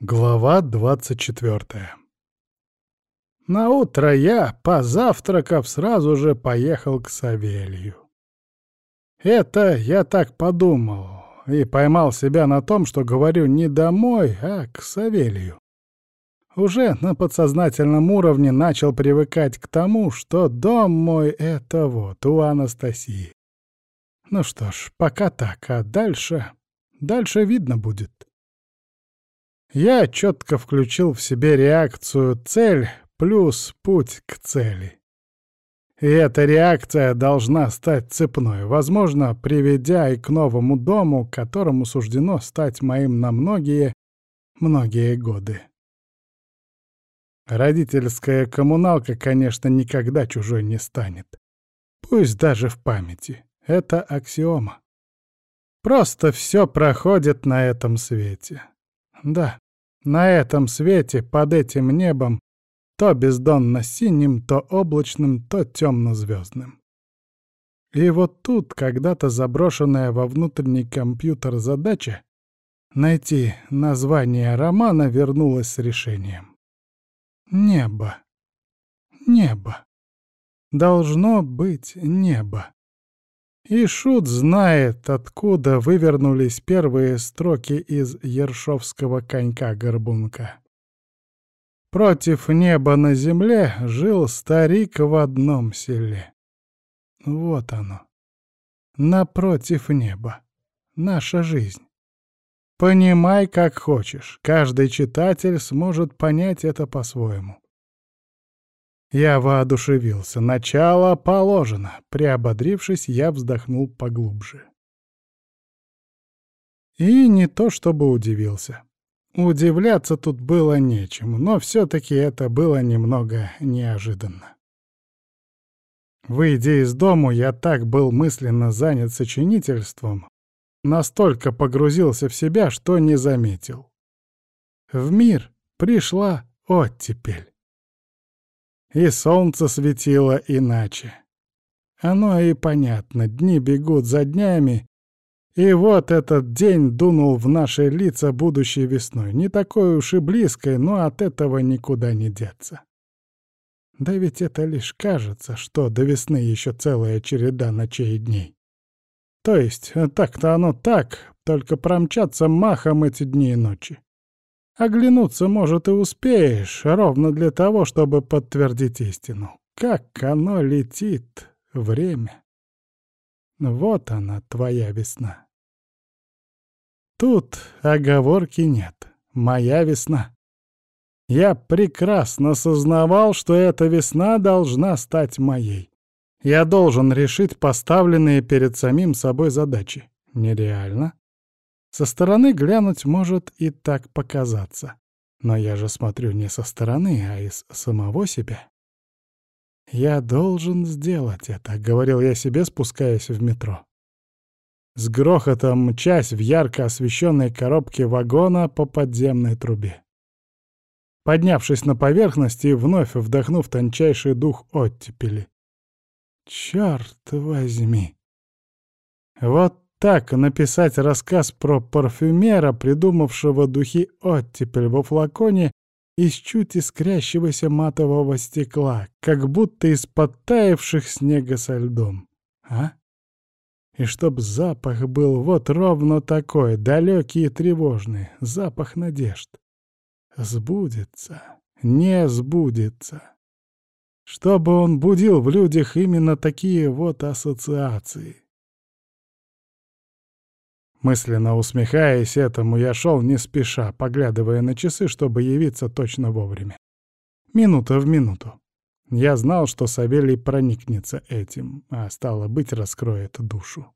Глава двадцать четвертая Наутро я, позавтракав, сразу же поехал к Савелью. Это я так подумал и поймал себя на том, что говорю не домой, а к Савелью. Уже на подсознательном уровне начал привыкать к тому, что дом мой — это вот у Анастасии. Ну что ж, пока так, а дальше... Дальше видно будет. Я четко включил в себе реакцию «цель» плюс «путь к цели». И эта реакция должна стать цепной, возможно, приведя и к новому дому, которому суждено стать моим на многие, многие годы. Родительская коммуналка, конечно, никогда чужой не станет. Пусть даже в памяти. Это аксиома. Просто все проходит на этом свете. Да, на этом свете, под этим небом, то бездонно-синим, то облачным, то темно-звездным. И вот тут когда-то заброшенная во внутренний компьютер задача найти название романа вернулась с решением. Небо. Небо. Должно быть небо. И Шут знает, откуда вывернулись первые строки из ершовского конька-горбунка. Против неба на земле жил старик в одном селе. Вот оно. Напротив неба. Наша жизнь. Понимай, как хочешь. Каждый читатель сможет понять это по-своему. Я воодушевился. Начало положено. Приободрившись, я вздохнул поглубже. И не то чтобы удивился. Удивляться тут было нечему, но все-таки это было немного неожиданно. Выйдя из дому, я так был мысленно занят сочинительством, настолько погрузился в себя, что не заметил. В мир пришла оттепель и солнце светило иначе. Оно и понятно, дни бегут за днями, и вот этот день дунул в наши лица будущей весной, не такой уж и близкой, но от этого никуда не деться. Да ведь это лишь кажется, что до весны еще целая череда ночей и дней. То есть, так-то оно так, только промчаться махом эти дни и ночи. Оглянуться, может, и успеешь, ровно для того, чтобы подтвердить истину. Как оно летит, время. Вот она, твоя весна. Тут оговорки нет. Моя весна. Я прекрасно сознавал, что эта весна должна стать моей. Я должен решить поставленные перед самим собой задачи. Нереально. Со стороны глянуть может и так показаться. Но я же смотрю не со стороны, а из самого себя. «Я должен сделать это», — говорил я себе, спускаясь в метро. С грохотом мчась в ярко освещенной коробке вагона по подземной трубе. Поднявшись на поверхность и вновь вдохнув тончайший дух оттепели. Черт возьми! Вот так написать рассказ про парфюмера, придумавшего духи оттепель во флаконе из чуть искрящегося матового стекла, как будто из подтаявших снега со льдом. А? И чтоб запах был вот ровно такой, далекий и тревожный, запах надежд. Сбудется, не сбудется. Чтобы он будил в людях именно такие вот ассоциации. Мысленно усмехаясь этому, я шел не спеша, поглядывая на часы, чтобы явиться точно вовремя. Минута в минуту. Я знал, что Савелий проникнется этим, а стало быть, раскроет душу.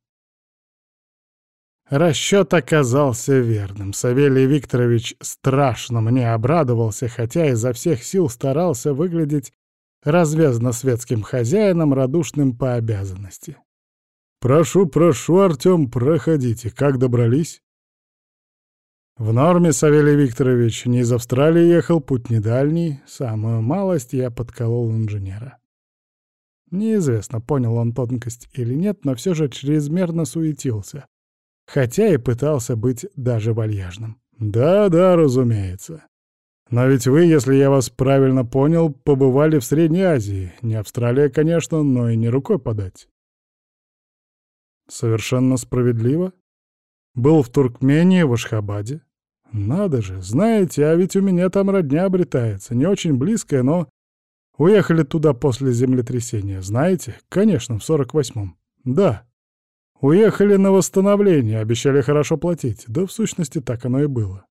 Расчет оказался верным. Савелий Викторович страшно мне обрадовался, хотя изо всех сил старался выглядеть развязно-светским хозяином, радушным по обязанности. «Прошу, прошу, Артём, проходите. Как добрались?» «В норме, Савелий Викторович. Не из Австралии ехал, путь недальний. Самую малость я подколол инженера». Неизвестно, понял он тонкость или нет, но все же чрезмерно суетился. Хотя и пытался быть даже вальяжным. Да-да, разумеется. Но ведь вы, если я вас правильно понял, побывали в Средней Азии. Не Австралия, конечно, но и не рукой подать. Совершенно справедливо. Был в Туркмении, в Ашхабаде. Надо же, знаете, а ведь у меня там родня обретается. Не очень близкая, но... Уехали туда после землетрясения, знаете? Конечно, в сорок восьмом. Да. Уехали на восстановление, обещали хорошо платить. Да в сущности так оно и было.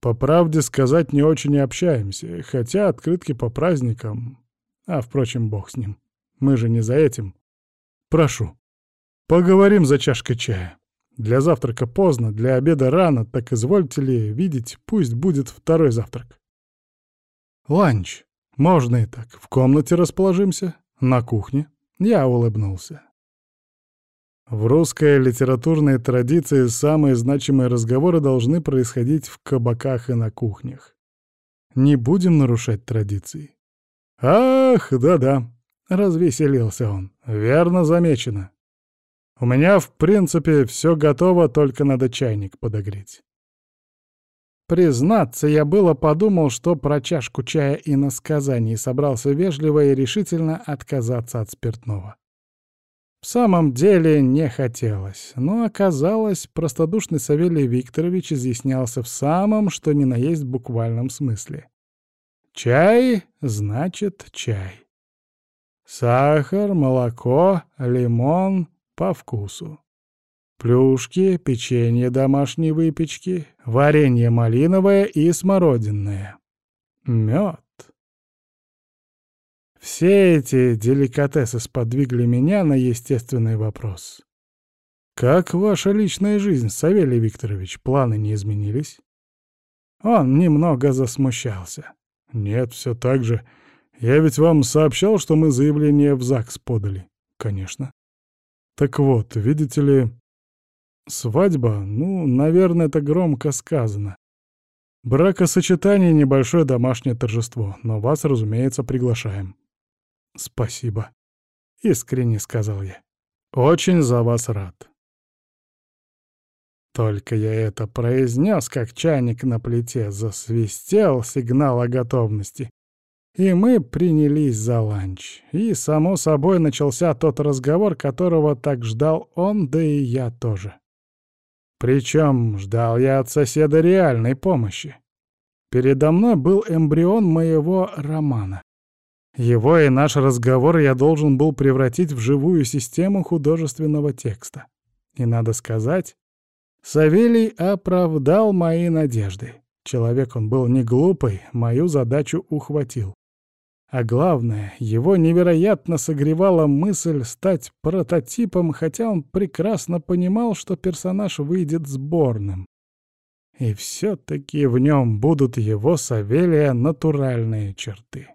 По правде сказать, не очень и общаемся, хотя открытки по праздникам... А, впрочем, бог с ним. Мы же не за этим. Прошу, поговорим за чашкой чая. Для завтрака поздно, для обеда рано, так извольте ли видеть, пусть будет второй завтрак. Ланч. Можно и так. В комнате расположимся. На кухне. Я улыбнулся. В русской литературной традиции самые значимые разговоры должны происходить в кабаках и на кухнях. Не будем нарушать традиции. Ах, да-да, развеселился он. Верно замечено. У меня, в принципе, все готово, только надо чайник подогреть. Признаться, я было подумал, что про чашку чая и на сказании собрался вежливо и решительно отказаться от спиртного. В самом деле не хотелось, но оказалось, простодушный Савелий Викторович изъяснялся в самом, что ни на есть буквальном смысле. Чай значит чай. Сахар, молоко, лимон по вкусу. Плюшки, печенье домашней выпечки, варенье малиновое и смородинное. Мед. Все эти деликатесы сподвигли меня на естественный вопрос. «Как ваша личная жизнь, Савелий Викторович? Планы не изменились?» Он немного засмущался. «Нет, все так же. Я ведь вам сообщал, что мы заявление в ЗАГС подали?» «Конечно». «Так вот, видите ли, свадьба, ну, наверное, это громко сказано. Бракосочетание — небольшое домашнее торжество, но вас, разумеется, приглашаем. «Спасибо», — искренне сказал я. «Очень за вас рад». Только я это произнес, как чайник на плите засвистел сигнал о готовности. И мы принялись за ланч. И, само собой, начался тот разговор, которого так ждал он, да и я тоже. Причем ждал я от соседа реальной помощи. Передо мной был эмбрион моего романа. Его и наш разговор я должен был превратить в живую систему художественного текста. И надо сказать, Савелий оправдал мои надежды. Человек он был не глупый, мою задачу ухватил. А главное, его невероятно согревала мысль стать прототипом, хотя он прекрасно понимал, что персонаж выйдет сборным. И все-таки в нем будут его Савелия натуральные черты.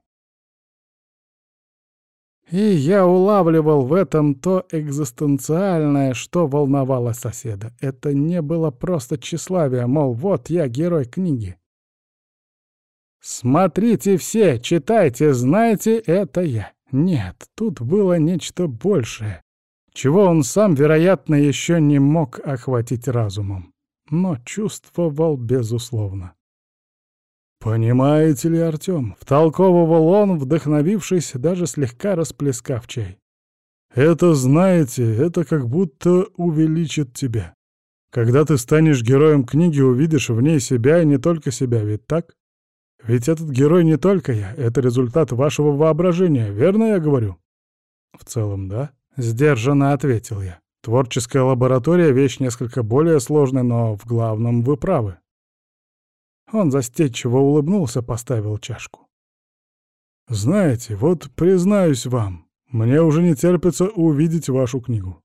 И я улавливал в этом то экзистенциальное, что волновало соседа. Это не было просто тщеславие, мол, вот я герой книги. Смотрите все, читайте, знайте, это я. Нет, тут было нечто большее, чего он сам, вероятно, еще не мог охватить разумом, но чувствовал безусловно. «Понимаете ли, Артём?» — втолковывал он, вдохновившись, даже слегка расплескав чай. «Это, знаете, это как будто увеличит тебя. Когда ты станешь героем книги, увидишь в ней себя и не только себя, ведь так? Ведь этот герой не только я, это результат вашего воображения, верно я говорю?» «В целом, да», — сдержанно ответил я. «Творческая лаборатория — вещь несколько более сложная, но в главном вы правы. Он застенчиво улыбнулся, поставил чашку. «Знаете, вот признаюсь вам, мне уже не терпится увидеть вашу книгу.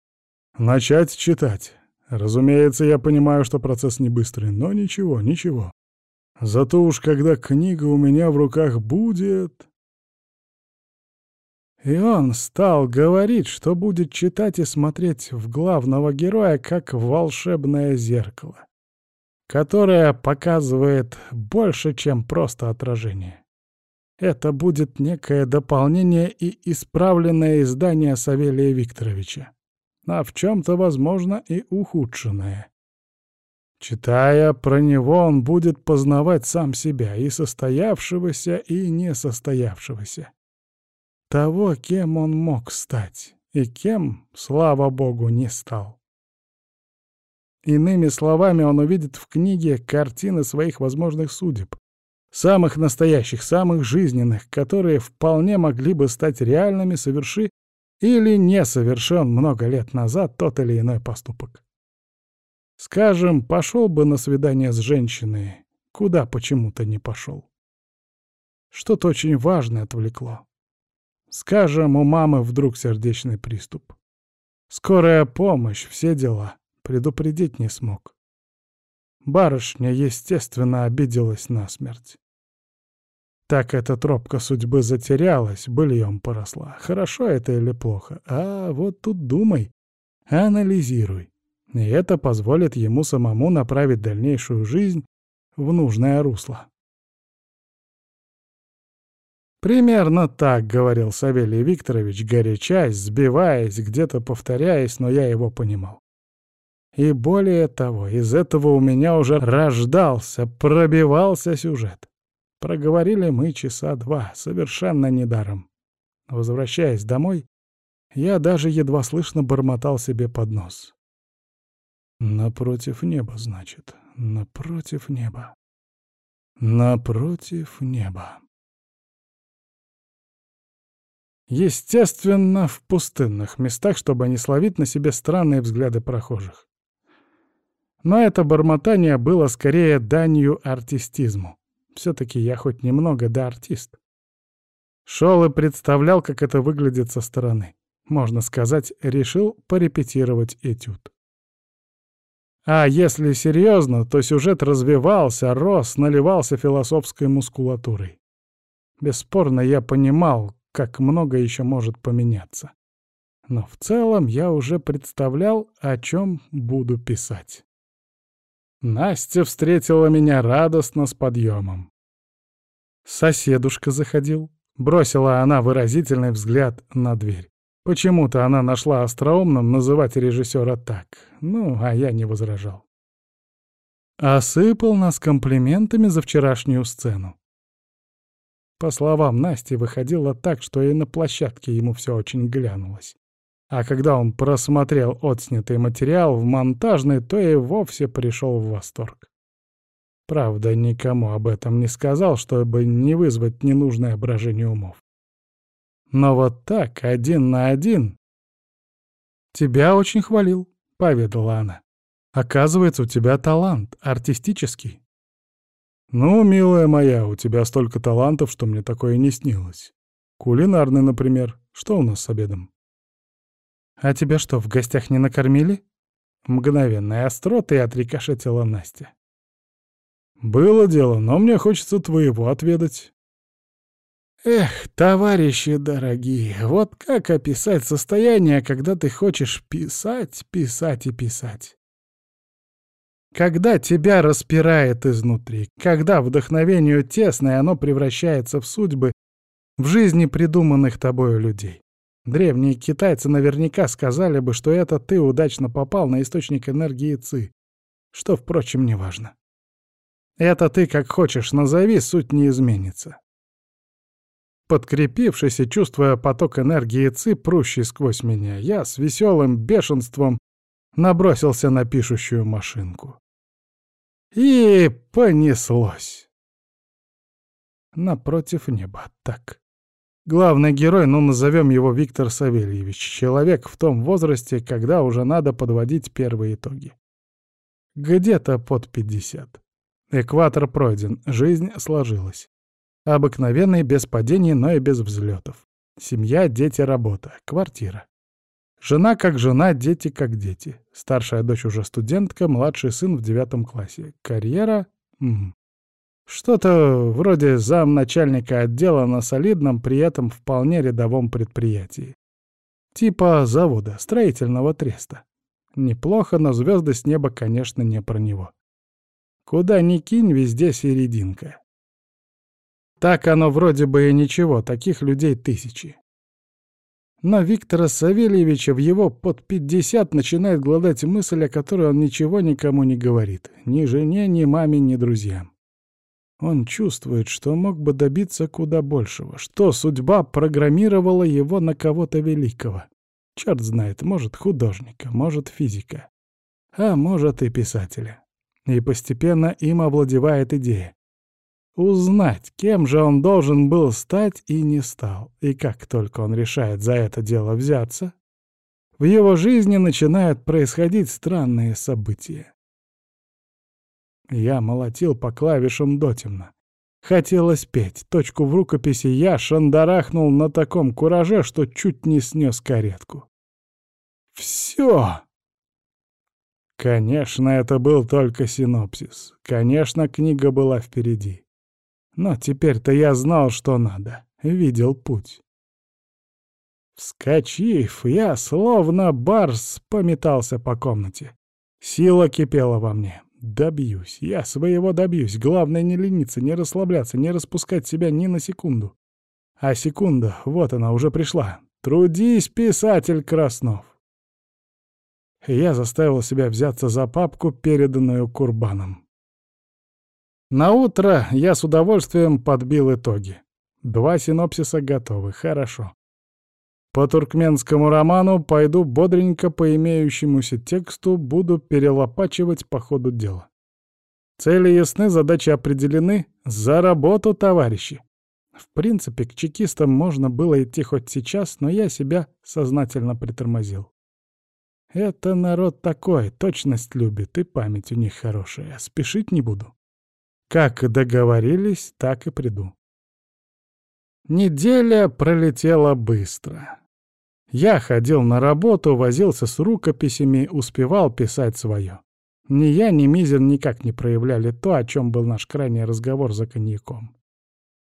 Начать читать. Разумеется, я понимаю, что процесс не быстрый, но ничего, ничего. Зато уж когда книга у меня в руках будет...» И он стал говорить, что будет читать и смотреть в главного героя, как в волшебное зеркало которая показывает больше, чем просто отражение. Это будет некое дополнение и исправленное издание Савелия Викторовича, а в чем-то, возможно, и ухудшенное. Читая про него, он будет познавать сам себя, и состоявшегося, и несостоявшегося. Того, кем он мог стать, и кем, слава богу, не стал. Иными словами, он увидит в книге картины своих возможных судеб, самых настоящих, самых жизненных, которые вполне могли бы стать реальными, соверши или не совершен много лет назад тот или иной поступок. Скажем, пошел бы на свидание с женщиной, куда почему-то не пошел. Что-то очень важное отвлекло. Скажем, у мамы вдруг сердечный приступ. Скорая помощь, все дела. Предупредить не смог. Барышня, естественно, обиделась насмерть. Так эта тропка судьбы затерялась, быльем поросла. Хорошо это или плохо? А вот тут думай, анализируй. И это позволит ему самому направить дальнейшую жизнь в нужное русло. Примерно так говорил Савелий Викторович, горячась, сбиваясь, где-то повторяясь, но я его понимал. И более того, из этого у меня уже рождался, пробивался сюжет. Проговорили мы часа два, совершенно недаром. Возвращаясь домой, я даже едва слышно бормотал себе под нос. Напротив неба, значит, напротив неба. Напротив неба. Естественно, в пустынных местах, чтобы не словить на себе странные взгляды прохожих. Но это бормотание было скорее данью артистизму. Все-таки я хоть немного да артист. Шел и представлял, как это выглядит со стороны. Можно сказать, решил порепетировать этюд. А если серьезно, то сюжет развивался, рос, наливался философской мускулатурой. Бесспорно, я понимал, как много еще может поменяться. Но в целом я уже представлял, о чем буду писать. Настя встретила меня радостно с подъемом. Соседушка заходил. Бросила она выразительный взгляд на дверь. Почему-то она нашла остроумным называть режиссера так. Ну, а я не возражал. Осыпал нас комплиментами за вчерашнюю сцену. По словам Насти, выходило так, что и на площадке ему все очень глянулось. А когда он просмотрел отснятый материал в монтажной, то и вовсе пришел в восторг. Правда, никому об этом не сказал, чтобы не вызвать ненужное брожение умов. Но вот так, один на один... «Тебя очень хвалил», — поведала она. «Оказывается, у тебя талант, артистический». «Ну, милая моя, у тебя столько талантов, что мне такое не снилось. Кулинарный, например. Что у нас с обедом?» «А тебя что, в гостях не накормили?» Мгновенная острота и отрикошетила Настя. «Было дело, но мне хочется твоего отведать». Эх, товарищи дорогие, вот как описать состояние, когда ты хочешь писать, писать и писать? Когда тебя распирает изнутри, когда вдохновению тесно, и оно превращается в судьбы, в жизни придуманных тобою людей. Древние китайцы наверняка сказали бы, что это ты удачно попал на источник энергии ЦИ, что, впрочем, не важно. Это ты как хочешь назови, суть не изменится. Подкрепившись и чувствуя поток энергии ЦИ, прущий сквозь меня, я с веселым бешенством набросился на пишущую машинку. И понеслось. Напротив неба, так. Главный герой, ну назовем его Виктор Савельевич, человек в том возрасте, когда уже надо подводить первые итоги. Где-то под 50. Экватор пройден, жизнь сложилась. Обыкновенный, без падений, но и без взлетов. Семья, дети, работа, квартира. Жена как жена, дети как дети. Старшая дочь уже студентка, младший сын в девятом классе. Карьера? Что-то вроде замначальника отдела на солидном, при этом вполне рядовом предприятии. Типа завода, строительного треста. Неплохо, но звезды с неба, конечно, не про него. Куда ни кинь, везде серединка. Так оно вроде бы и ничего, таких людей тысячи. Но Виктора Савельевича в его под пятьдесят начинает гладать мысль, о которой он ничего никому не говорит. Ни жене, ни маме, ни друзьям. Он чувствует, что мог бы добиться куда большего, что судьба программировала его на кого-то великого. Черт знает, может, художника, может, физика, а может и писателя. И постепенно им овладевает идея. Узнать, кем же он должен был стать и не стал. И как только он решает за это дело взяться, в его жизни начинают происходить странные события. Я молотил по клавишам дотемно. Хотелось петь. Точку в рукописи я шандарахнул на таком кураже, что чуть не снес каретку. Все! Конечно, это был только синопсис. Конечно, книга была впереди. Но теперь-то я знал, что надо. Видел путь. Вскочив, я, словно барс, пометался по комнате. Сила кипела во мне. Добьюсь, я своего добьюсь. Главное не лениться, не расслабляться, не распускать себя ни на секунду. А секунда, вот она, уже пришла. Трудись, писатель Краснов. Я заставил себя взяться за папку, переданную Курбаном. На утро я с удовольствием подбил итоги. Два синопсиса готовы, хорошо. По туркменскому роману пойду бодренько по имеющемуся тексту, буду перелопачивать по ходу дела. Цели ясны, задачи определены. За работу, товарищи! В принципе, к чекистам можно было идти хоть сейчас, но я себя сознательно притормозил. Это народ такой, точность любит, и память у них хорошая. Спешить не буду. Как договорились, так и приду. Неделя пролетела быстро. Я ходил на работу, возился с рукописями, успевал писать свое. Ни я, ни Мизер никак не проявляли то, о чем был наш крайний разговор за коньяком.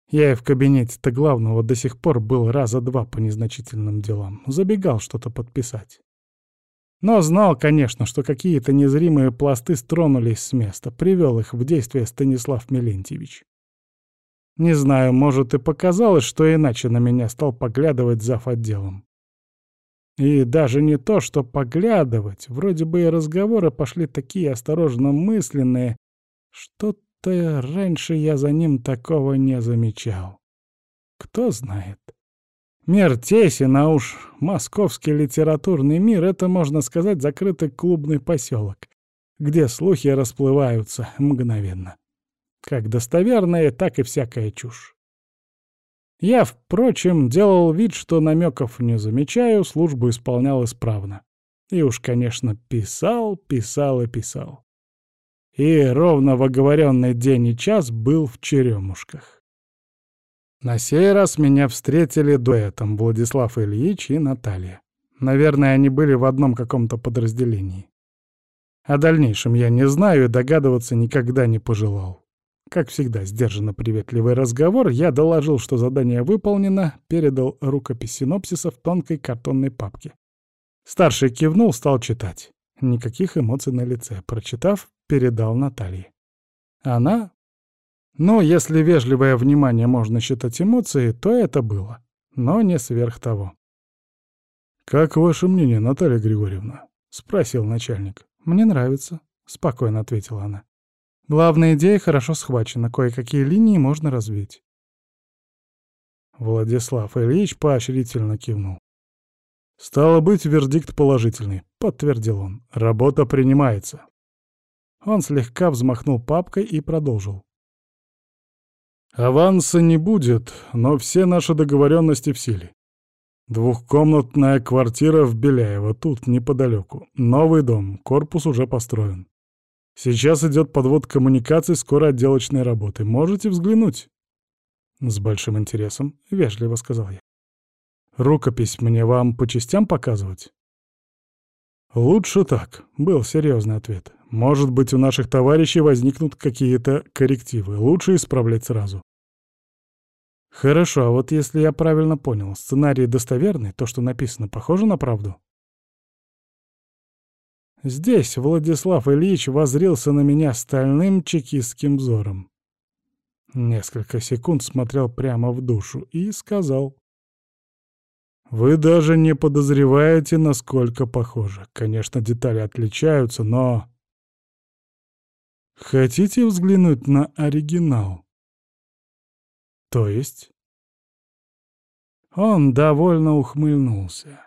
Я и в кабинете-то главного до сих пор был раза два по незначительным делам. Забегал что-то подписать. Но знал, конечно, что какие-то незримые пласты стронулись с места, привел их в действие Станислав Мелентьевич. Не знаю, может, и показалось, что иначе на меня стал поглядывать зав. отделом. И даже не то, что поглядывать, вроде бы и разговоры пошли такие осторожно мысленные, что-то раньше я за ним такого не замечал. Кто знает. Мир тесен, а уж московский литературный мир — это, можно сказать, закрытый клубный поселок, где слухи расплываются мгновенно. Как достоверные, так и всякая чушь. Я, впрочем, делал вид, что намеков не замечаю, службу исполнял исправно. И уж, конечно, писал, писал и писал. И ровно в оговоренный день и час был в черемушках. На сей раз меня встретили дуэтом Владислав Ильич и Наталья. Наверное, они были в одном каком-то подразделении. О дальнейшем я не знаю и догадываться никогда не пожелал. Как всегда, сдержанно приветливый разговор, я доложил, что задание выполнено, передал рукопись синопсиса в тонкой картонной папке. Старший кивнул, стал читать. Никаких эмоций на лице. Прочитав, передал Наталье. Она... Ну, если вежливое внимание можно считать эмоцией, то это было. Но не сверх того. «Как ваше мнение, Наталья Григорьевна?» — спросил начальник. «Мне нравится», — спокойно ответила она. Главная идея хорошо схвачена, кое-какие линии можно развить. Владислав Ильич поощрительно кивнул. «Стало быть, вердикт положительный», — подтвердил он. «Работа принимается». Он слегка взмахнул папкой и продолжил. «Аванса не будет, но все наши договоренности в силе. Двухкомнатная квартира в Беляево, тут неподалеку. Новый дом, корпус уже построен. Сейчас идет подвод коммуникаций, скоро отделочные работы. Можете взглянуть?» «С большим интересом», — вежливо сказал я. «Рукопись мне вам по частям показывать?» «Лучше так», — был серьезный ответ. «Может быть, у наших товарищей возникнут какие-то коррективы. Лучше исправлять сразу». «Хорошо, а вот если я правильно понял, сценарий достоверный, то, что написано, похоже на правду?» Здесь Владислав Ильич возрился на меня стальным чекистским взором. Несколько секунд смотрел прямо в душу и сказал. Вы даже не подозреваете, насколько похоже. Конечно, детали отличаются, но... Хотите взглянуть на оригинал? То есть? Он довольно ухмыльнулся.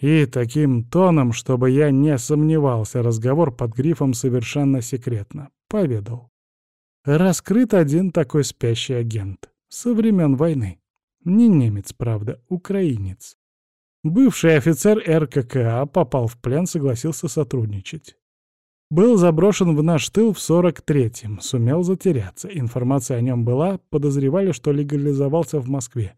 И таким тоном, чтобы я не сомневался, разговор под грифом «совершенно секретно» поведал. Раскрыт один такой спящий агент со времен войны. Не немец, правда, украинец. Бывший офицер РККА попал в плен, согласился сотрудничать. Был заброшен в наш тыл в 43-м, сумел затеряться. Информация о нем была, подозревали, что легализовался в Москве.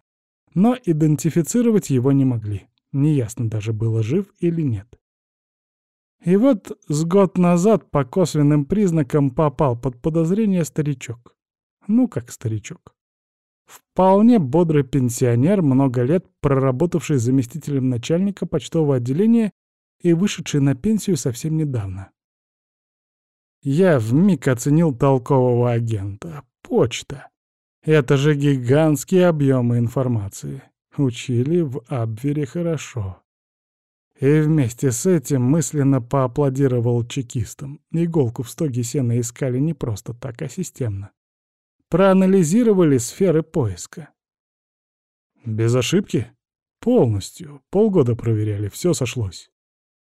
Но идентифицировать его не могли. Неясно даже, было жив или нет. И вот с год назад по косвенным признакам попал под подозрение старичок. Ну, как старичок. Вполне бодрый пенсионер, много лет проработавший заместителем начальника почтового отделения и вышедший на пенсию совсем недавно. Я вмиг оценил толкового агента. Почта. Это же гигантские объемы информации. Учили в Абвере хорошо. И вместе с этим мысленно поаплодировал чекистам. Иголку в стоге сена искали не просто так, а системно. Проанализировали сферы поиска. Без ошибки? Полностью. Полгода проверяли, все сошлось.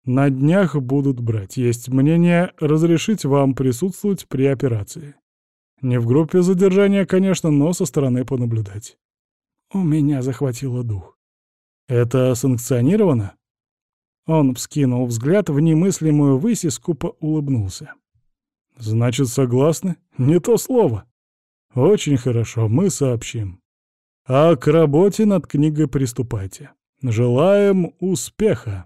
На днях будут брать. Есть мнение разрешить вам присутствовать при операции. Не в группе задержания, конечно, но со стороны понаблюдать. У меня захватило дух. Это санкционировано? Он вскинул взгляд в немыслимую высь и скупо улыбнулся. Значит, согласны? Не то слово. Очень хорошо, мы сообщим. А к работе над книгой приступайте. Желаем успеха!